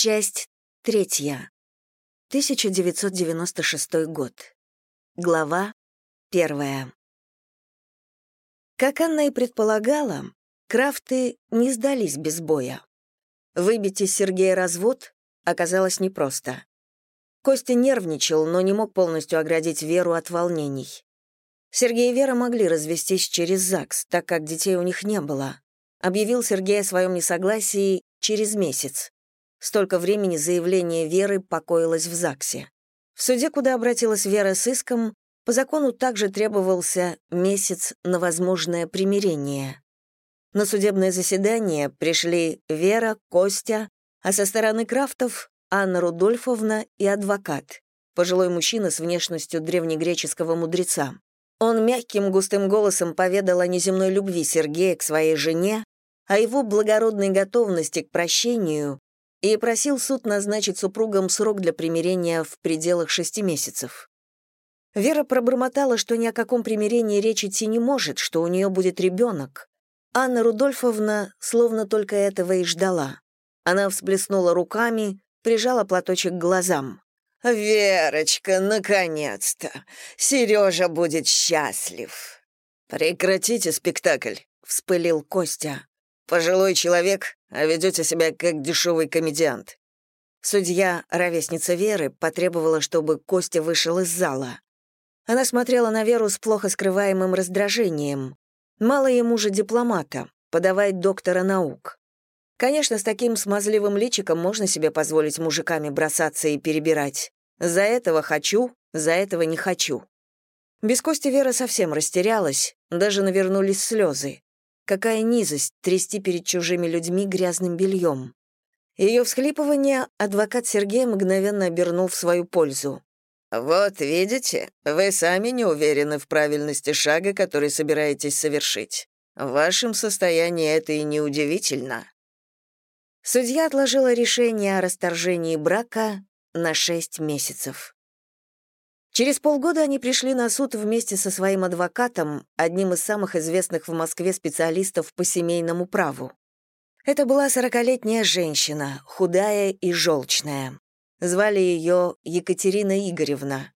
Часть третья. 1996 год. Глава первая. Как Анна и предполагала, крафты не сдались без боя. Выбить из Сергея развод оказалось непросто. Костя нервничал, но не мог полностью оградить Веру от волнений. Сергей и Вера могли развестись через ЗАГС, так как детей у них не было. Объявил Сергей о своем несогласии через месяц. Столько времени заявление Веры покоилось в ЗАГСе. В суде, куда обратилась Вера с иском, по закону также требовался месяц на возможное примирение. На судебное заседание пришли Вера, Костя, а со стороны Крафтов — Анна Рудольфовна и адвокат, пожилой мужчина с внешностью древнегреческого мудреца. Он мягким густым голосом поведал о неземной любви Сергея к своей жене, о его благородной готовности к прощению и просил суд назначить супругам срок для примирения в пределах шести месяцев. Вера пробормотала, что ни о каком примирении речь идти не может, что у нее будет ребенок. Анна Рудольфовна словно только этого и ждала. Она всплеснула руками, прижала платочек к глазам. «Верочка, наконец-то! Сережа будет счастлив!» «Прекратите спектакль», — вспылил Костя. Пожилой человек, а ведете себя как дешевый комедиант». Судья, ровесница Веры, потребовала, чтобы Костя вышел из зала. Она смотрела на Веру с плохо скрываемым раздражением. Мало ему же дипломата, подавать доктора наук. Конечно, с таким смазливым личиком можно себе позволить мужиками бросаться и перебирать. За этого хочу, за этого не хочу. Без Кости Вера совсем растерялась, даже навернулись слезы. Какая низость трясти перед чужими людьми грязным бельем. Ее всхлипывание адвокат Сергей мгновенно обернул в свою пользу. «Вот видите, вы сами не уверены в правильности шага, который собираетесь совершить. В вашем состоянии это и неудивительно». Судья отложила решение о расторжении брака на шесть месяцев. Через полгода они пришли на суд вместе со своим адвокатом, одним из самых известных в Москве специалистов по семейному праву. Это была сорокалетняя женщина, худая и желчная. Звали ее Екатерина Игоревна.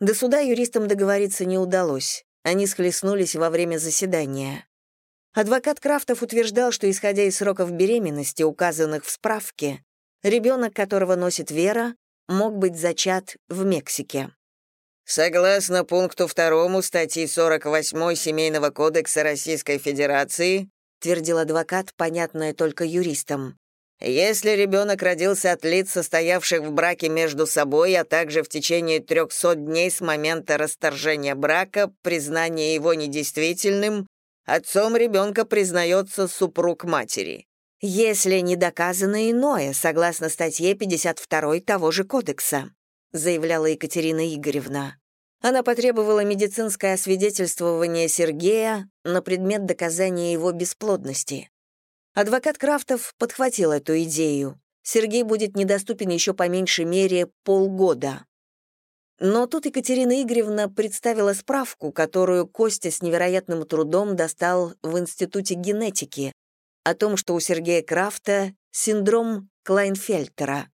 До суда юристам договориться не удалось. Они схлестнулись во время заседания. Адвокат Крафтов утверждал, что, исходя из сроков беременности, указанных в справке, ребенок, которого носит Вера, мог быть зачат в Мексике. Согласно пункту 2 статьи 48 Семейного кодекса Российской Федерации, твердил адвокат, понятное только юристам, если ребенок родился от лиц, состоявших в браке между собой, а также в течение 300 дней с момента расторжения брака, признания его недействительным, отцом ребенка признается супруг матери. Если не доказано иное, согласно статье 52 того же кодекса заявляла Екатерина Игоревна. Она потребовала медицинское освидетельствование Сергея на предмет доказания его бесплодности. Адвокат Крафтов подхватил эту идею. Сергей будет недоступен еще по меньшей мере полгода. Но тут Екатерина Игоревна представила справку, которую Костя с невероятным трудом достал в Институте генетики, о том, что у Сергея Крафта синдром Клайнфельтера.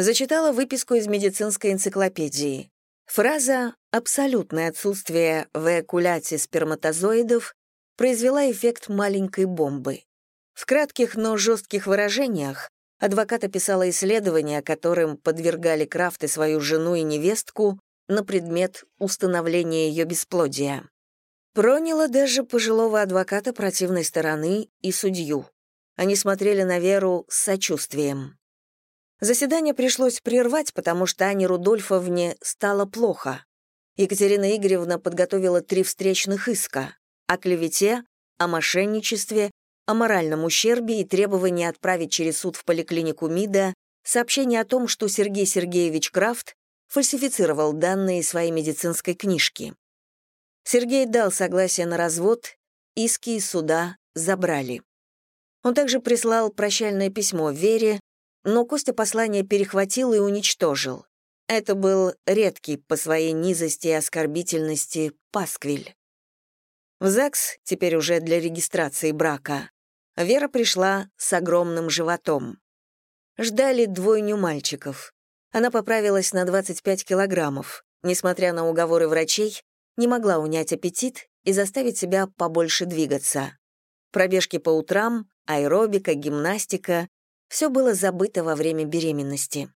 Зачитала выписку из медицинской энциклопедии. Фраза «абсолютное отсутствие в эякуляте сперматозоидов» произвела эффект маленькой бомбы. В кратких, но жестких выражениях адвокат описала исследования, которым подвергали Крафт свою жену и невестку на предмет установления ее бесплодия. Проняло даже пожилого адвоката противной стороны и судью. Они смотрели на Веру с сочувствием. Заседание пришлось прервать, потому что Ане Рудольфовне стало плохо. Екатерина Игоревна подготовила три встречных иска о клевете, о мошенничестве, о моральном ущербе и требовании отправить через суд в поликлинику МИДа сообщение о том, что Сергей Сергеевич Крафт фальсифицировал данные своей медицинской книжки. Сергей дал согласие на развод, иски из суда забрали. Он также прислал прощальное письмо Вере, но Костя послание перехватил и уничтожил. Это был редкий по своей низости и оскорбительности пасквиль. В ЗАГС, теперь уже для регистрации брака, Вера пришла с огромным животом. Ждали двойню мальчиков. Она поправилась на 25 килограммов. Несмотря на уговоры врачей, не могла унять аппетит и заставить себя побольше двигаться. Пробежки по утрам, аэробика, гимнастика — все было забыто во время беременности.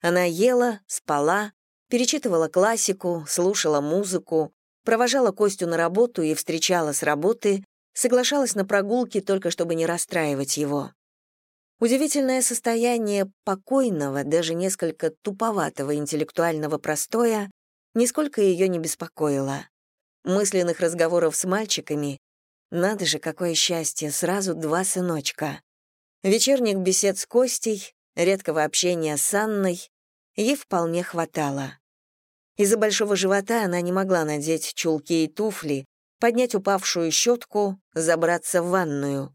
Она ела, спала, перечитывала классику, слушала музыку, провожала Костю на работу и встречала с работы, соглашалась на прогулки только чтобы не расстраивать его. Удивительное состояние покойного, даже несколько туповатого интеллектуального простоя нисколько ее не беспокоило. Мысленных разговоров с мальчиками надо же, какое счастье, сразу два сыночка. Вечерних бесед с Костей, редкого общения с Анной ей вполне хватало. Из-за большого живота она не могла надеть чулки и туфли, поднять упавшую щетку, забраться в ванную.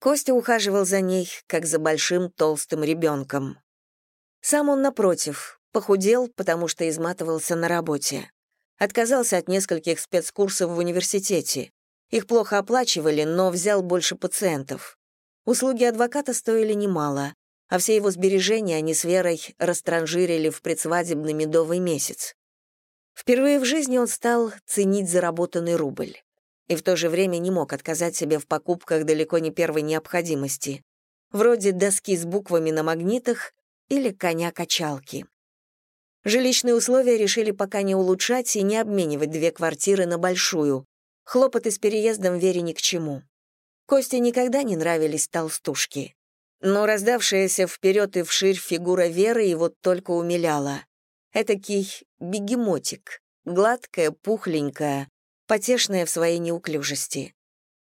Костя ухаживал за ней, как за большим толстым ребенком. Сам он, напротив, похудел, потому что изматывался на работе. Отказался от нескольких спецкурсов в университете. Их плохо оплачивали, но взял больше пациентов. Услуги адвоката стоили немало, а все его сбережения они с Верой растранжирили в предсвадебный медовый месяц. Впервые в жизни он стал ценить заработанный рубль. И в то же время не мог отказать себе в покупках далеко не первой необходимости, вроде доски с буквами на магнитах или коня-качалки. Жилищные условия решили пока не улучшать и не обменивать две квартиры на большую. Хлопоты с переездом Вере ни к чему. Косте никогда не нравились толстушки. Но раздавшаяся вперед и вширь фигура Веры его только умиляла. Этакий бегемотик, гладкая, пухленькая, потешная в своей неуклюжести.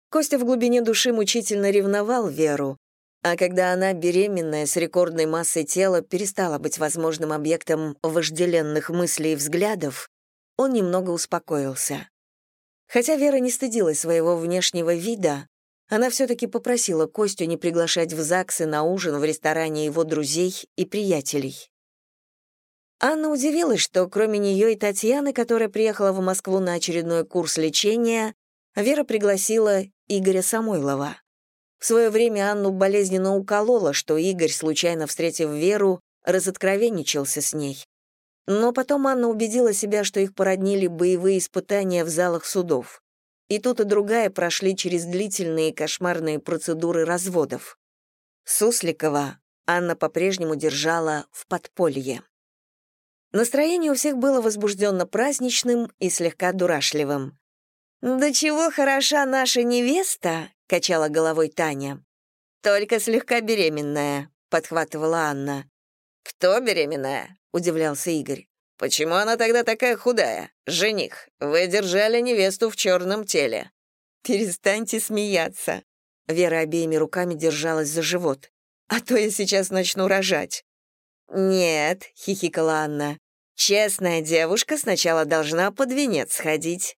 Костя в глубине души мучительно ревновал Веру, а когда она, беременная, с рекордной массой тела, перестала быть возможным объектом вожделенных мыслей и взглядов, он немного успокоился. Хотя Вера не стыдилась своего внешнего вида, она все-таки попросила Костю не приглашать в ЗАГС и на ужин в ресторане его друзей и приятелей. Анна удивилась, что кроме нее и Татьяны, которая приехала в Москву на очередной курс лечения, Вера пригласила Игоря Самойлова. В свое время Анну болезненно уколола, что Игорь, случайно встретив Веру, разоткровенничался с ней. Но потом Анна убедила себя, что их породнили боевые испытания в залах судов. И тут и другая прошли через длительные кошмарные процедуры разводов. Сусликова Анна по-прежнему держала в подполье. Настроение у всех было возбужденно праздничным и слегка дурашливым. «Да чего хороша наша невеста!» — качала головой Таня. «Только слегка беременная», — подхватывала Анна. «Кто беременная?» — удивлялся Игорь. «Почему она тогда такая худая? Жених, вы держали невесту в черном теле». «Перестаньте смеяться». Вера обеими руками держалась за живот. «А то я сейчас начну рожать». «Нет», — хихикала Анна, — «честная девушка сначала должна под венец сходить».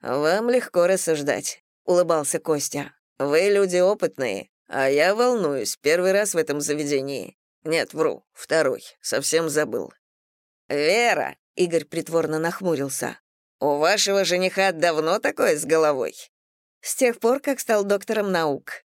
«Вам легко рассуждать», — улыбался Костя. «Вы люди опытные, а я волнуюсь, первый раз в этом заведении. Нет, вру, второй, совсем забыл». «Вера», — Игорь притворно нахмурился, «у вашего жениха давно такое с головой?» «С тех пор, как стал доктором наук».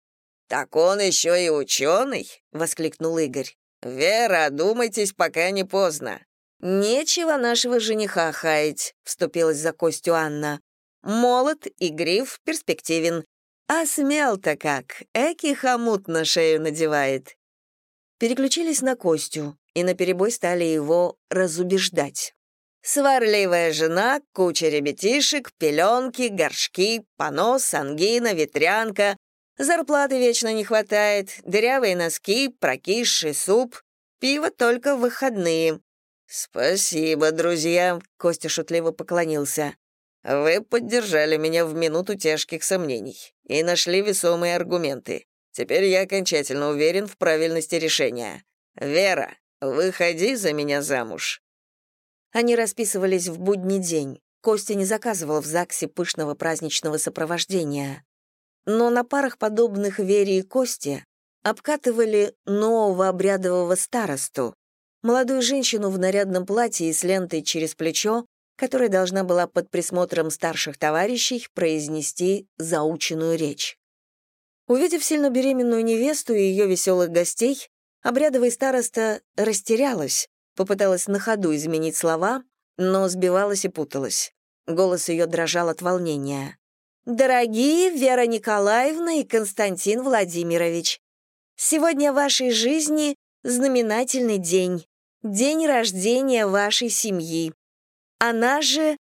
«Так он еще и ученый?» — воскликнул Игорь. «Вера, одумайтесь, пока не поздно». «Нечего нашего жениха хаять», — вступилась за Костю Анна. «Молод, игрив, перспективен. А смел-то как, эки хомут на шею надевает». Переключились на Костю и наперебой стали его разубеждать. Сварливая жена, куча ребятишек, пеленки, горшки, понос, ангина, ветрянка, Зарплаты вечно не хватает, дырявые носки, прокисший суп, пиво только в выходные. «Спасибо, друзья», — Костя шутливо поклонился. «Вы поддержали меня в минуту тяжких сомнений и нашли весомые аргументы. Теперь я окончательно уверен в правильности решения. Вера, выходи за меня замуж». Они расписывались в будний день. Костя не заказывал в ЗАГСе пышного праздничного сопровождения но на парах, подобных Вере и Косте, обкатывали нового обрядового старосту, молодую женщину в нарядном платье и с лентой через плечо, которая должна была под присмотром старших товарищей произнести заученную речь. Увидев сильно беременную невесту и ее веселых гостей, Обрядовый староста растерялась, попыталась на ходу изменить слова, но сбивалась и путалась. Голос ее дрожал от волнения. «Дорогие Вера Николаевна и Константин Владимирович, сегодня в вашей жизни знаменательный день, день рождения вашей семьи. Она же...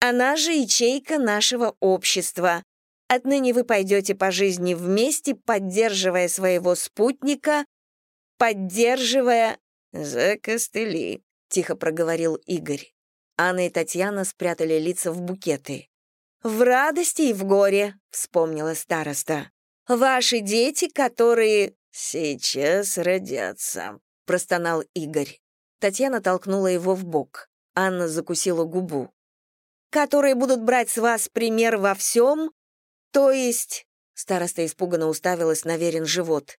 Она же ячейка нашего общества. Отныне вы пойдете по жизни вместе, поддерживая своего спутника, поддерживая... «За костыли», — тихо проговорил Игорь. Анна и Татьяна спрятали лица в букеты. «В радости и в горе», — вспомнила староста. «Ваши дети, которые...» «Сейчас родятся», — простонал Игорь. Татьяна толкнула его в бок. Анна закусила губу. «Которые будут брать с вас пример во всем, то есть...» Староста испуганно уставилась на верен живот.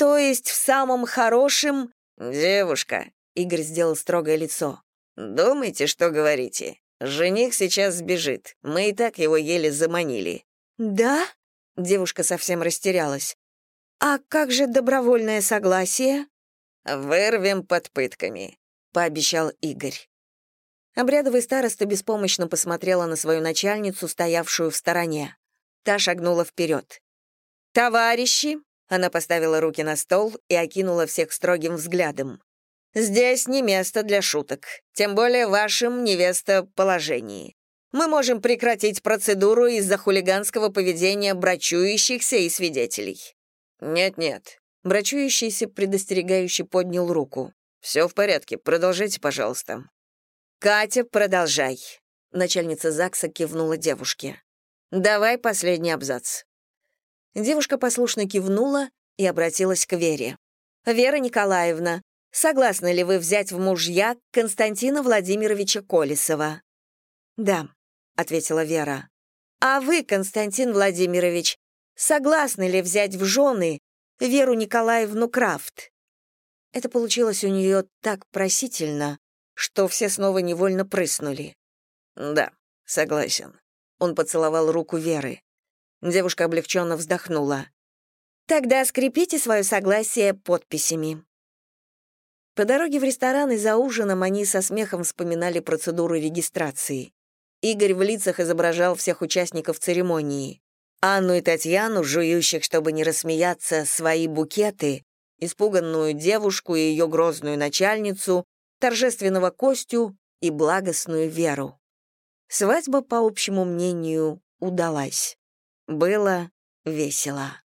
«То есть в самом хорошем...» «Девушка», — Игорь сделал строгое лицо. «Думайте, что говорите. Жених сейчас сбежит. Мы и так его еле заманили». «Да?» — девушка совсем растерялась. «А как же добровольное согласие?» «Вырвем под пытками», — пообещал Игорь. Обрядовый староста беспомощно посмотрела на свою начальницу, стоявшую в стороне. Та шагнула вперед. «Товарищи!» — она поставила руки на стол и окинула всех строгим взглядом. Здесь не место для шуток, тем более в вашем невестоположении. Мы можем прекратить процедуру из-за хулиганского поведения брачующихся и свидетелей». «Нет-нет». Брачующийся предостерегающе поднял руку. «Все в порядке, продолжайте, пожалуйста». «Катя, продолжай», — начальница ЗАГСа кивнула девушке. «Давай последний абзац». Девушка послушно кивнула и обратилась к Вере. «Вера Николаевна, Согласны ли вы взять в мужья Константина Владимировича Колесова?» «Да», — ответила Вера. «А вы, Константин Владимирович, согласны ли взять в жены Веру Николаевну Крафт?» Это получилось у нее так просительно, что все снова невольно прыснули. «Да, согласен». Он поцеловал руку Веры. Девушка облегченно вздохнула. «Тогда скрепите свое согласие подписями». По дороге в ресторан и за ужином они со смехом вспоминали процедуру регистрации. Игорь в лицах изображал всех участников церемонии. Анну и Татьяну, жующих, чтобы не рассмеяться, свои букеты, испуганную девушку и ее грозную начальницу, торжественного Костю и благостную Веру. Свадьба, по общему мнению, удалась. Было весело.